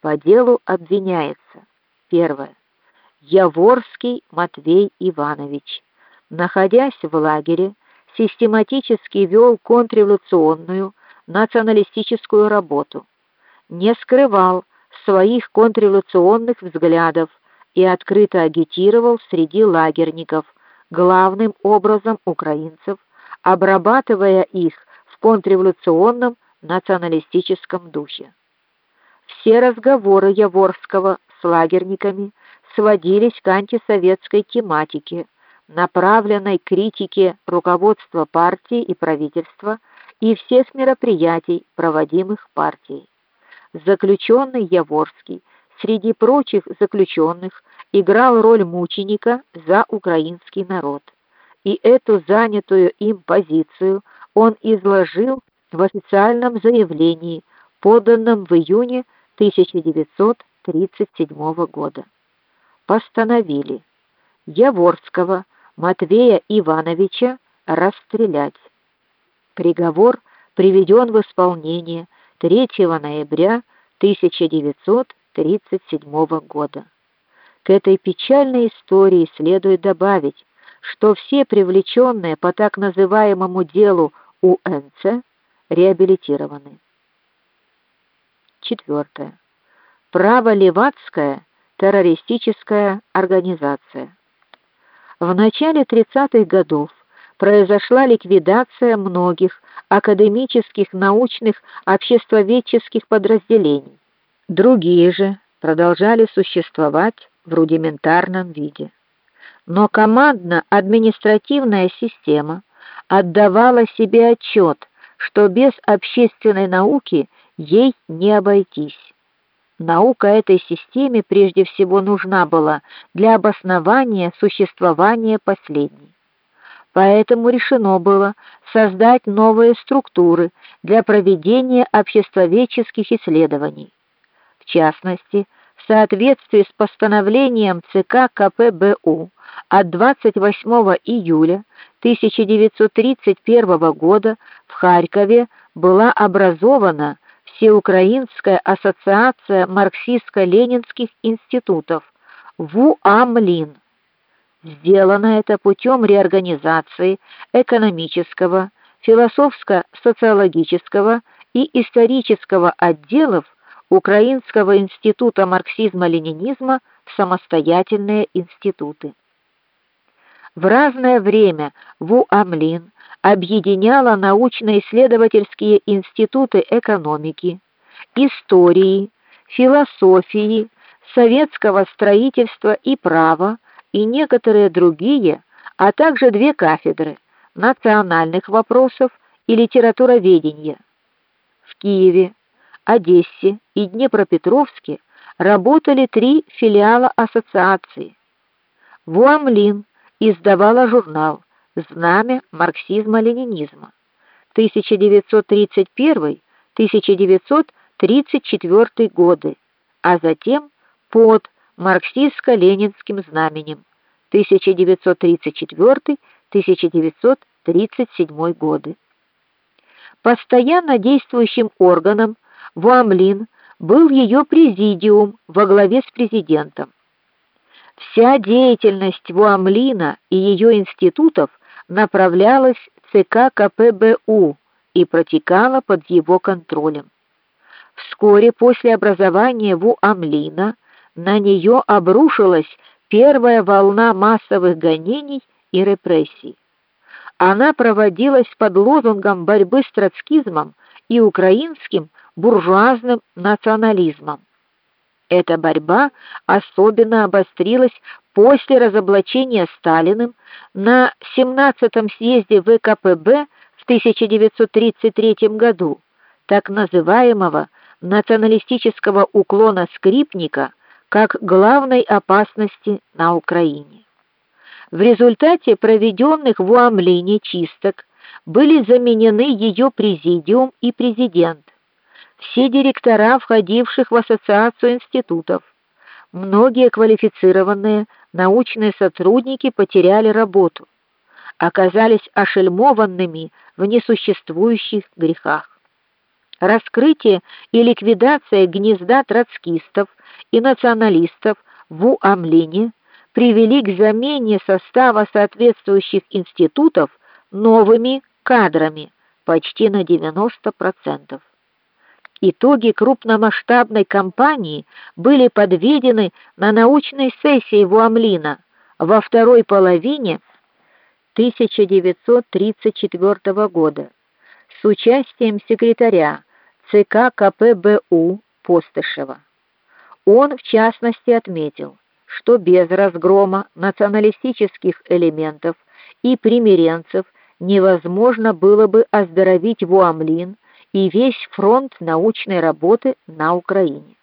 По делу обвиняется: первое Яворский Матвей Иванович, находясь в лагере, систематически вел контрреволюционную националистическую работу, не скрывал своих контрреволюционных взглядов и открыто агитировал среди лагерников, главным образом украинцев, обрабатывая их в контрреволюционном националистическом духе. Все разговоры Яворского с лагерниками сводились к антисоветской тематике, направленной критике руководства партии и правительства и всех мероприятий, проводимых партией. Заключенный Яворский среди прочих заключенных играл роль мученика за украинский народ. И эту занятую им позицию он изложил в официальном заявлении, поданном в июне 1937 года. Постановили Яворского Матвея Ивановича расстрелять. Приговор приведен в исполнение 3 ноября 1937 года. К этой печальной истории следует добавить, что все привлеченные по так называемому делу УНЦ реабилитированы. Четвертое. Право левацкая террористическая организация. В начале 30-х годов произошла ликвидация многих академических, научных, обществоведческих подразделений. Другие же продолжали существовать в рудиментарном виде. Но командно-административная система отдавала себе отчет, что без общественной науки ей не обойтись. Наука этой системе прежде всего нужна была для обоснования существования последней. Поэтому решено было создать новые структуры для проведения обществоведческих исследований. В частности, в соответствии с постановлением ЦК КПБУ от 28 июля 1931 года в Харькове была образована Всеукраинская ассоциация марксистско-ленинских институтов ВУАМЛИН. Сделано это путем реорганизации экономического, философско-социологического и исторического отделов Украинского института марксизма-ленинизма в самостоятельные институты. В разное время ВУАМЛИН объединяла научно-исследовательские институты экономики, истории, философии, советского строительства и права и некоторые другие, а также две кафедры национальных вопросов и литературоведения. В Киеве, Одессе и Днепропетровске работали три филиала ассоциации. Вуамлин издавала журнал Знамя марксизма-ленинизма 1931-1934 годы, а затем под марксистско-ленинским знаменем 1934-1937 годы. Постоянно действующим органом Вуамлин был ее президиум во главе с президентом. Вся деятельность Вуамлина и ее институтов направлялась ЦК КПБУ и протекала под его контролем. Вскоре после образования Вуамлина на нее обрушилась первая волна массовых гонений и репрессий. Она проводилась под лозунгом борьбы с троцкизмом и украинским буржуазным национализмом. Эта борьба особенно обострилась после разоблачения Сталиным на 17-м съезде ВКПБ в 1933 году так называемого националистического уклона скрипника как главной опасности на Украине. В результате проведенных в Уамлине чисток были заменены ее президиум и президент все директора входивших в ассоциацию институтов. Многие квалифицированные научные сотрудники потеряли работу, оказались ошельмованными в несуществующих грехах. Раскрытие и ликвидация гнезда троцкистов и националистов в Уамлине привели к замене состава соответствующих институтов новыми кадрами почти на 90%. Итоги крупномасштабной кампании были подведены на научной сессии в Уамлина во второй половине 1934 года с участием секретаря ЦК КПБУ Постышева. Он в частности отметил, что без разгрома националистических элементов и примиренцев невозможно было бы оздоровить Вуамлин и весь фронт научной работы на Украине.